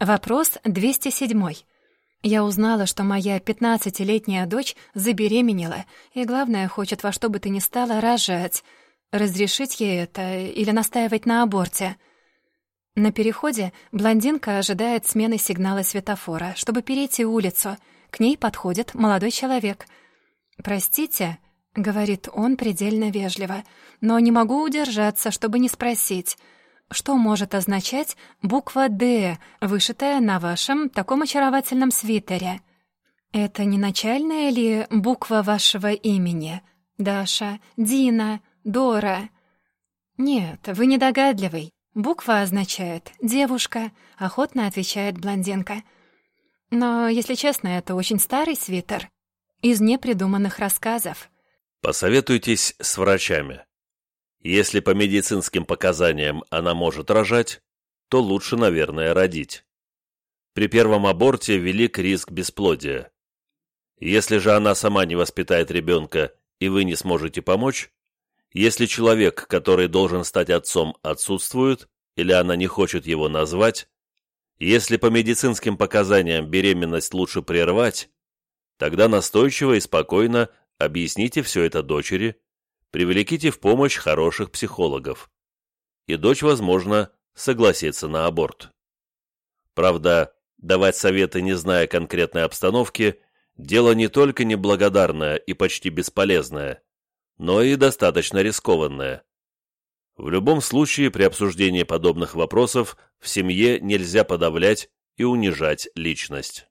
Вопрос 207. Я узнала, что моя 15-летняя дочь забеременела, и, главное, хочет во что бы то ни стало рожать. Разрешить ей это или настаивать на аборте? На переходе блондинка ожидает смены сигнала светофора, чтобы перейти улицу. К ней подходит молодой человек. «Простите», — говорит он предельно вежливо, «но не могу удержаться, чтобы не спросить». Что может означать буква «Д», вышитая на вашем таком очаровательном свитере? Это не начальная ли буква вашего имени? Даша, Дина, Дора? Нет, вы недогадливый. Буква означает «девушка», — охотно отвечает блондинка. Но, если честно, это очень старый свитер. Из непридуманных рассказов. Посоветуйтесь с врачами. Если по медицинским показаниям она может рожать, то лучше, наверное, родить. При первом аборте велик риск бесплодия. Если же она сама не воспитает ребенка и вы не сможете помочь, если человек, который должен стать отцом, отсутствует, или она не хочет его назвать, если по медицинским показаниям беременность лучше прервать, тогда настойчиво и спокойно объясните все это дочери, привлеките в помощь хороших психологов. И дочь, возможно, согласится на аборт. Правда, давать советы, не зная конкретной обстановки, дело не только неблагодарное и почти бесполезное, но и достаточно рискованное. В любом случае, при обсуждении подобных вопросов в семье нельзя подавлять и унижать личность.